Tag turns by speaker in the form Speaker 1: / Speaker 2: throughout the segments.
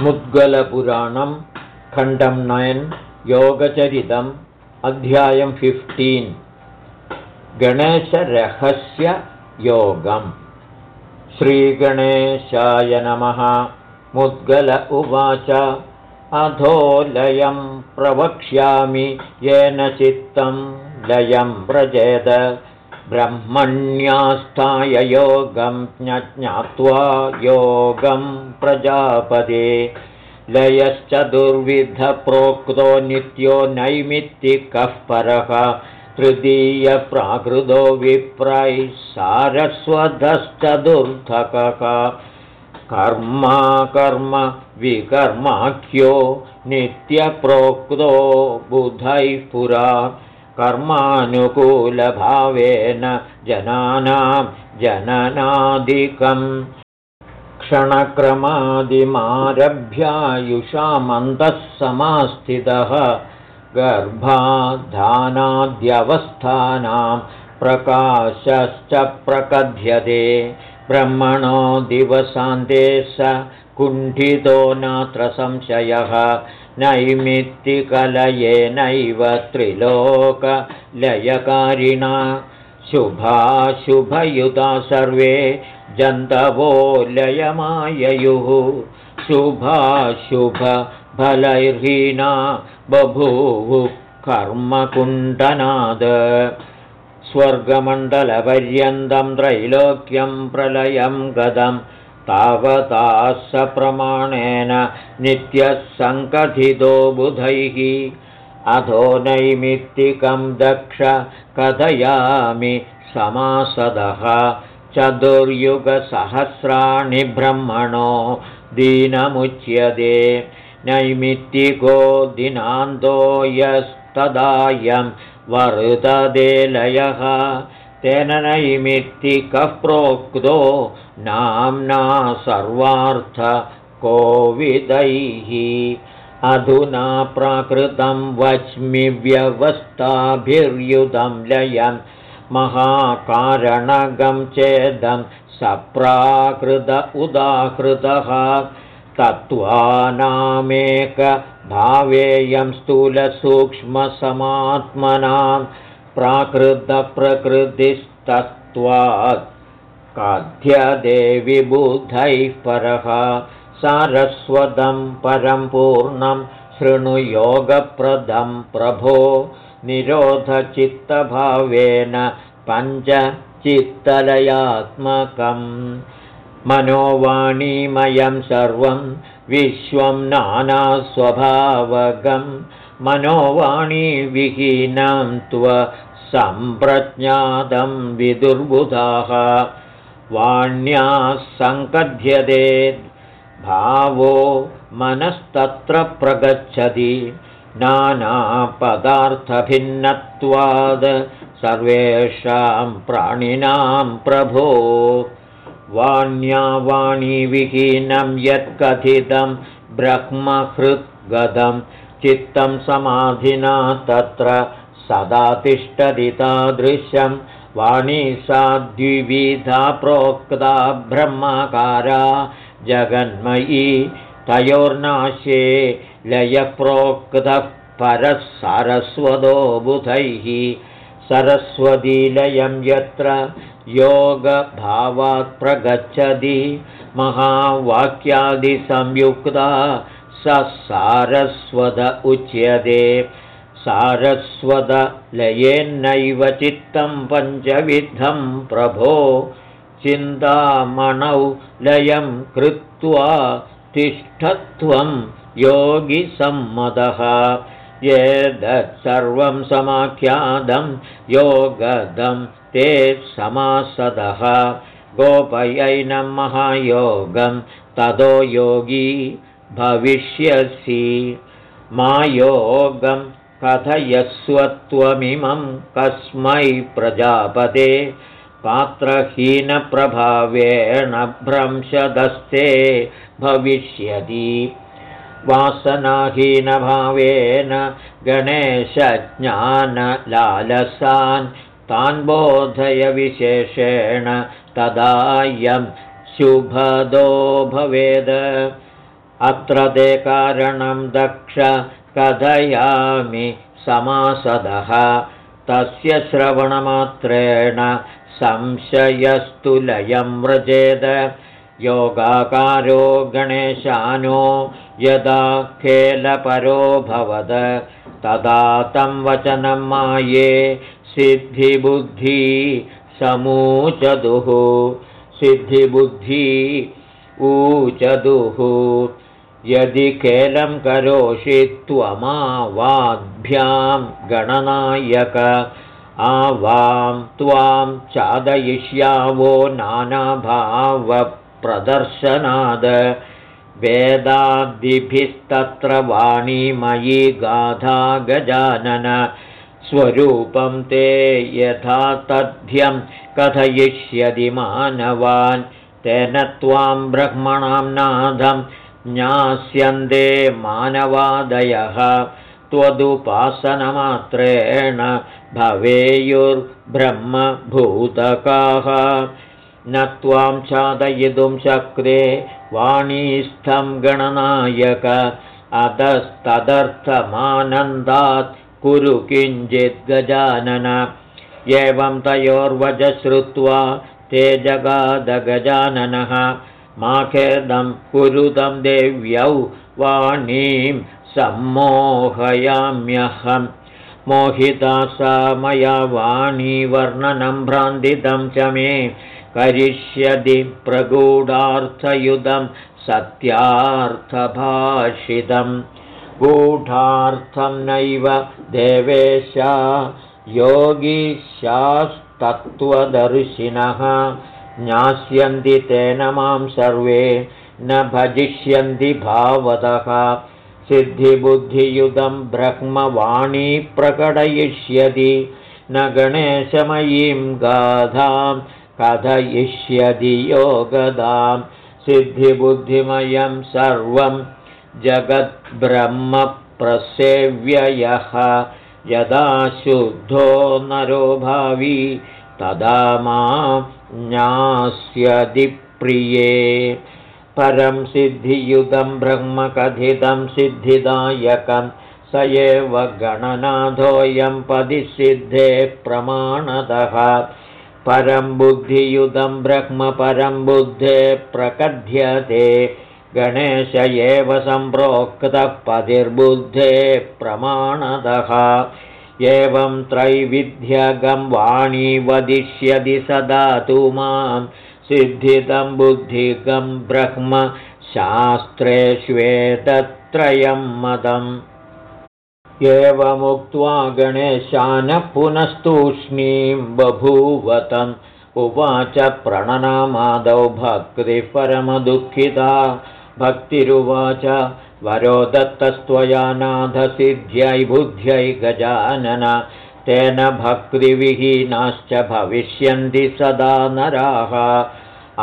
Speaker 1: मुद्गलपुराणं खण्डं नयन् योगचरितम् अध्यायं फिफ्टीन् गणेशरहस्य योगम्। श्रीगणेशाय नमः। मुद्गल उवाच। अधो लयं प्रवक्ष्यामि येन चित्तं लयं व्रजेद ब्रह्मण्यास्थाय योगं ज्ञात्वा योगं प्रजापदे। लयश्च दुर्विधप्रोक्तो नित्यो नैमित्तिकः परः। तृतीयप्राकृतो विप्रैः सारस्वतश्चतुर्थकः। कर्मा कर्म विकर्माख्यो नित्यप्रोक्तो बुधैः पुरा कर्मानुकूलभावेन जनानां जननादिकम् क्षणक्रमादिमारभ्यायुषामन्तः समास्थितः गर्भाधानाद्यवस्थानां प्रकाशश्च प्रकथ्यते। ब्रह्मणो दिवसान्ते स कुण्ठितो नात्र संशयः नैमित्तिकलयेनैव त्रिलोकलयकारिणा। शुभाशुभयुता सर्वे जन्तवो लयमाययुः। शुभाशुभफलैर्हीना बभूवुः कर्मकुण्डनाद। स्वर्गमण्डलपर्यन्तं त्रैलोक्यं प्रलयं गदम् तावता स प्रमाणेन नित्यः सङ्कथितो बुधैः। अधो नैमित्तिकं दक्ष कथयामि समासदः। चतुर्युगसहस्राणि ब्रह्मणो दीनमुच्यते। नैमित्तिको दिनान्तो यस्तदायं लयः तेन नैमित्तिकः प्रोक्तो? नाम्ना सर्वार्थकोविदैः। अधुना प्राकृतं वच्मि व्यवस्थाभिर्युधं लयं महाकारणगं चेदं सप्राकृत उदाहृतः। तत्त्वानामेकभावेयं स्थूलसूक्ष्मसमात्मनां प्राकृतप्रकृतिस्तत्त्वात्। काध्यदेविबुधैः परः सारस्वतं परं पूर्णं शृणुयोगप्रदं प्रभो। निरोधचित्तभावेन पञ्चचित्तलयात्मकम्। मनोवाणीमयं सर्वं विश्वं नानास्वभावगं मनोवाणीविहीनं त्व सम्प्रज्ञातं विदुर्बुधाः। वाण्याः सङ्कथ्यते। भावो मनस्तत्र प्रगच्छति। नानापदार्थभिन्नत्वाद्। सर्वेषां प्राणिनां प्रभो। वाण्या वाणीविहीनं यत्कथितं ब्रह्महृद्गदं चित्तं समाधिना तत्र सदा तिष्ठति तादृशं वाणी सा द्विविधा प्रोक्ता ब्रह्मकारा जगन्मयी तयोर्नाशे लयप्रोक्तः परः सरस्वतो बुधैः। सरस्वतीलयं यत्र योगभावात् प्रगच्छति महावाक्यादिसंयुक्ता स सारस्वत उच्यते सारस्वतलयेन्नैव चित्तं पञ्चविद्धं प्रभो चिन्तामणौ लयं कृत्वा तिष्ठत्वं योगिसम्मतः एतत्सर्वं समाख्यातं योगदं ते समासदः। गोपयैनं महायोगं ततो योगी भविष्यसि। मा योगं कथयस्वत्वमिमं कस्मै प्रजापते पात्रहीनप्रभावेण भ्रंशदस्ते भविष्यति वासनाहीनभावेन गणेशज्ञानलालसान् तान् बोधयविशेषेण तदायं शुभदो भवेद। अत्र ते कारणं दक्ष कथयामि समासदः। तस्य श्रवणमात्रेण संशयस्तु लयं व्रजेद। योगाकारो गणेशानो यदा खेलपरोऽभवद तदा तं वचनं माये सिद्धिबुद्धि समूचदुः। सिद्धिबुद्धि ऊचदुः यदि खेलं करोषि त्वमावाद्भ्यां गणनायक आवां त्वां चादयिष्यावो नानाभावप्रदर्शनाद। वेदादिभिस्तत्र वाणीमयी गाथा गजानन। स्वरूपं ते यथा तथ्यं कथयिष्यति मानवान्। तेन त्वां ब्रह्मणां नादं ज्ञास्यन्ते मानवादयः त्वदुपासनमात्रेण भवेयुर्ब्रह्मभूतकाः। न त्वां चादयितुं शक्रे वाणीस्थं गणनायक अतस्तदर्थमानन्दात् कुरु किञ्चिद्गजानन एवं तयोर्वच श्रुत्वा ते जगादगजाननः मा खेदं कुरुतं देव्यौ वाणीं सम्मोहयाम्यहं। मोहिता सा मया वाणीवर्णनं भ्रान्तितं च मे। करिष्यति प्रगूढार्थयुधं सत्यार्थभाषितं गूढार्थं नैव देवेशा। योगीशास्तत्त्वदर्शिनः ज्ञास्यन्ति तेन मां सर्वे न भजिष्यन्ति भावतः। सिद्धिबुद्धियुतं ब्रह्मवाणी प्रकटयिष्यति न गणेशमयीं गाधां कथयिष्यति योगदां। सिद्धिबुद्धिमयं सर्वं जगद्ब्रह्मप्रसेव्ययः यदा शुद्धो नरो भावी तदा मां ज्ञास्यति प्रिये परं सिद्धियुतं ब्रह्मकथितं सिद्धिदायकं स एव गणनाथोऽयं पदिसिद्धे प्रमाणतः। परं बुद्धियुतं ब्रह्म परं बुद्धे प्रकथ्यते। गणेश एव सम्प्रोक्तः पतिर्बुद्धे प्रमाणतः एवं त्रैविध्यगं वाणी वदिष्यति सदा तु मां। सिद्धितं बुद्धिगं ब्रह्म शास्त्रेष्वेतत्रयं मदम्। एवमुक्त्वा गणेशानः पुनस्तूष्णीं बभूवतम्। उवाच प्रणनामादौ भक्तिः परमदुःखिता भक्तिरुवाच वरो दत्तस्त्वया नाथसिद्ध्यै बुद्ध्यै गजानन तेन भक्तिविहीनाश्च भविष्यन्ति सदा नराः।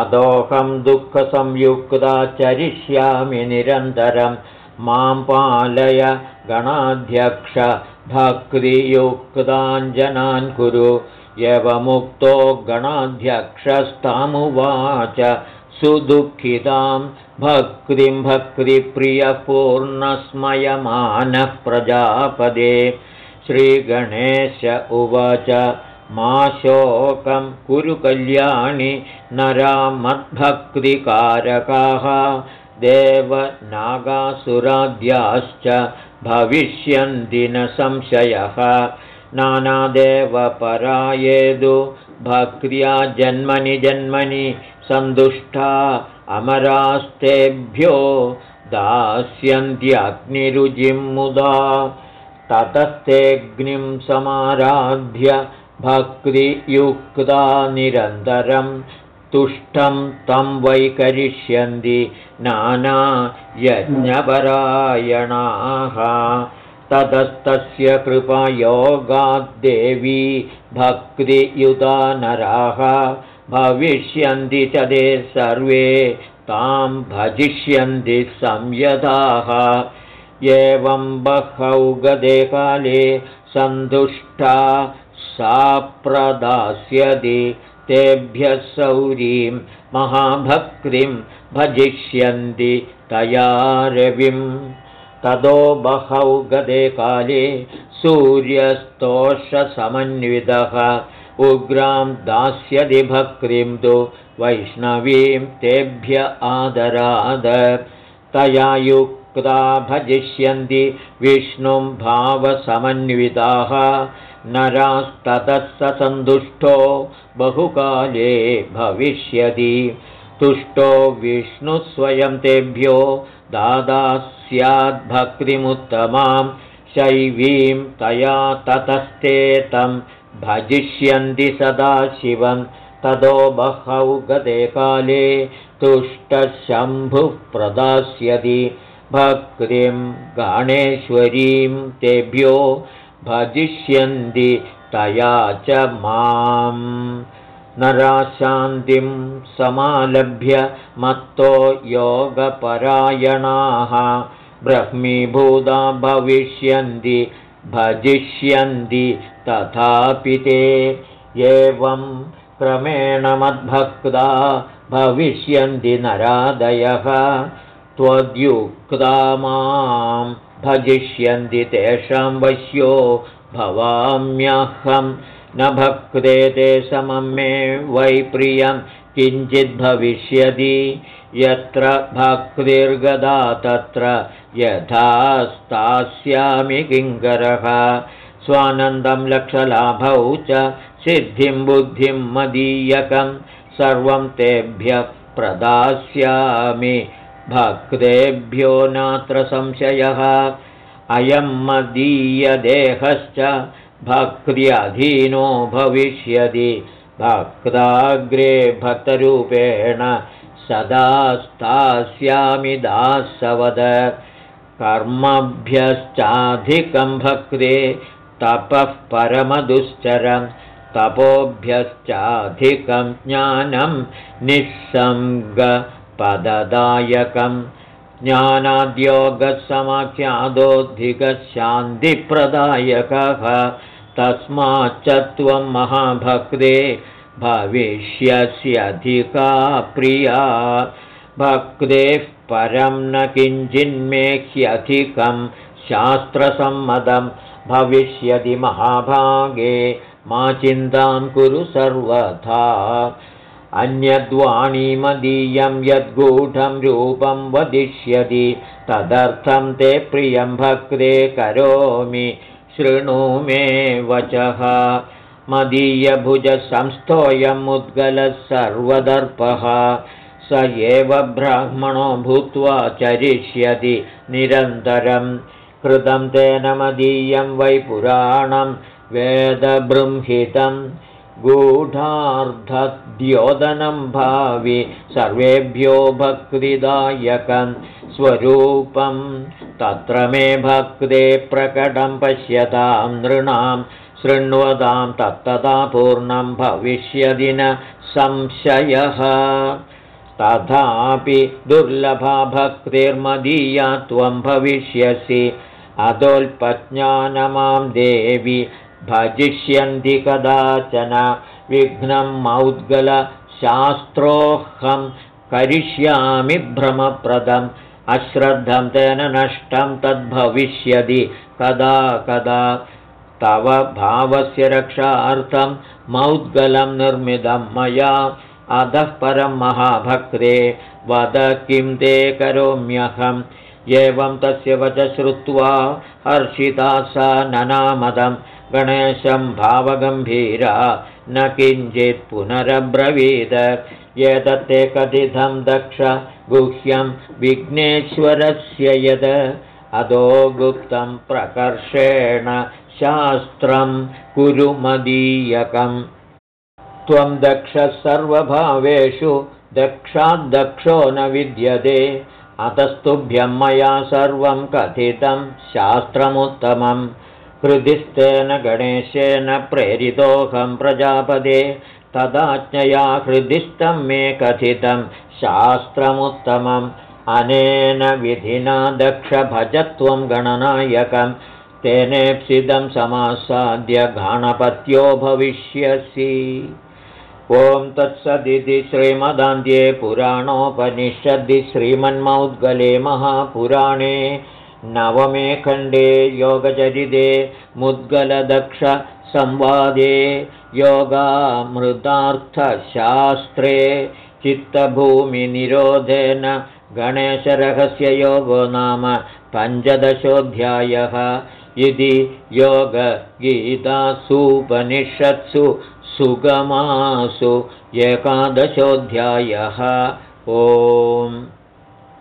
Speaker 1: अदोहं दुःखसंयुक्ता चरिष्यामि निरन्तरं मां पालय गणाध्यक्ष भक्तियुक्ताञ्जनान् कुरु। यवमुक्तो गणाध्यक्षस्तामुवाच सुदुःखितां भक्तिं भक्तिप्रियपूर्णस्मयमानः प्रजापदे श्रीगणेश उवाच मा शोकं कुरु कल्याणि नरामद्भक्तिकारकाः। देवनागासुराद्याश्च भविष्यन्ति न संशयः। नानादेवपरायेदु भक्त्या जन्मनि जन्मनि सन्तुष्टा अमरास्तेभ्यो दास्यन्त्यग्निरुजिं मुदा ततस्तेऽग्निं समाराध्य भक्तियुक्ता निरन्तरं तुष्टं तं वैकरिष्यन्ति नानायज्ञपरायणाः। ततस्तस्य कृपायोगाद्देवी भक्तियुता नराः भविष्यन्ति च ते सर्वे तां भजिष्यन्ति संयताः। एवं बहौ गदे काले सन्तुष्टा सा प्रदास्यति तेभ्यः सौरीं महाभक्तिं भजिष्यन्ति तया रविं ततो बहौ गदे काले सूर्यस्तोषसमन्वितः उग्रां दास्यति भक्तिं तु वैष्णवीं तेभ्य आदराद। तया युक्ता भजिष्यन्ति विष्णुं भावसमन्विताः। नरास्ततः स सन्तुष्टो बहुकाले भविष्यति। तुष्टो विष्णुस्वयं तेभ्यो दादा स्याद्भक्तिमुत्तमां शैवीं तया ततस्ते तं भजिष्यन्ति सदा शिवं। ततो बहौ गते काले तुष्टशम्भुः प्रदास्यति। भक्तिं गणेश्वरीं तेभ्यो भजिष्यन्ति तया च माम्। नराशान्तिं समालभ्य मत्तो योगपरायणाः ब्रह्मीभूता भविष्यन्ति भजिष्यन्ति तथापि ते एवं क्रमेण मद्भक्ता भविष्यन्ति नरादयः। त्वद्युक्ता मां भजिष्यन्ति तेषां वश्यो भवाम्यहं। न भक्ते ते समं मे वै प्रियं किञ्चिद्भविष्यति यत्र भक्तिर्गदा तत्र यथा स्थास्यामि किङ्करः। स्वानन्दं लक्षलाभौ च सिद्धिं बुद्धिं मदीयकं सर्वं तेभ्यः प्रदास्यामि। भक्तेभ्यो नात्र संशयः। अयं मदीयदेहश्च भक्त्यधीनो भविष्यति। भक्ताग्रे भक्तरूपेण सदा स्थास्यामि दासवद। कर्मभ्यश्चाधिकं भक्ते तपः परमदुश्चरं तपोभ्यश्चाधिकं ज्ञानं निःसङ्गपददायकं। ज्ञानाद्योगसमाख्यादोऽधिकशान्तिप्रदायकः तस्माच्च त्वं महाभक्ते भविष्यस्यधिका प्रिया। भक्तेः परं न किञ्चिन्मेह्यधिकं शास्त्रसम्मतं भविष्यति महाभागे। मा चिन्तां कुरु सर्वथा। अन्यद्वाणीमदीयं यद्गूढं रूपं वदिष्यति तदर्थं ते प्रियं भक्ते करोमि शृणु मे वचः मदीयभुजसंस्थोऽयमुद्गलः सर्वदर्पः स एव ब्राह्मणो भूत्वा चरिष्यति निरन्तरं। कृतं तेन मदीयं वै पुराणं वेदबृंहितं। गूढार्धद्योदनं भावि सर्वेभ्यो भक्तिदायकं स्वरूपं। तत्र मे भक्ते प्रकटं पश्यतां नृणां शृण्वतां तत्तदा पूर्णं भविष्यदि न संशयः। तथापि दुर्लभा भक्तिर्मदीया त्वं भविष्यसि। अदोल्पज्ञानमां देवि भजिष्यन्ति कदाचन। विघ्नं मौद्गलशास्त्रोऽहं करिष्यामि भ्रमप्रदम्। अश्रद्धं तेन नष्टं तद्भविष्यति कदा कदा तव भावस्य रक्षार्थं मौद्गलं निर्मितं मया। अधः परं महाभक्ते वद किं ते करोम्यहम्। एवं तस्य वच श्रुत्वा हर्षिता सा ननामदं गणेशं भावगम्भीरा न किञ्चित् पुनरब्रवीद। एतत्ते कथितं दक्ष गुह्यं विघ्नेश्वरस्य यद। अधो गुप्तं प्रकर्षेण शास्त्रं कुरुमदीयकम्। त्वं दक्षः सर्वभावेषु दक्षाद्दक्षो न विद्यते। अतस्तुभ्यं मया सर्वं कथितं शास्त्रमुत्तमं। हृदिस्थेन गणेशेन प्रेरितोऽहं प्रजापदे। तदाज्ञया हृदिस्थं मे कथितं शास्त्रमुत्तमम्। अनेन विधिना दक्षभजत्वं गणनायकं तेनेप्सितं समासाद्य गणपत्यो भविष्यसि। ॐ तत्सदिति श्रीमदान्ध्ये पुराणोपनिषदि श्रीमन्मौद्गले महापुराणे नवमे खण्डे योगचरिते मुद्गलदक्षसंवादे योगामृतार्थशास्त्रे चित्तभूमिनिरोधेन गणेशरहस्ययोगो नाम पञ्चदशोऽध्यायः इति योगगीतासूपनिषत्सु सुगमासु एकादशोऽध्यायः ओम्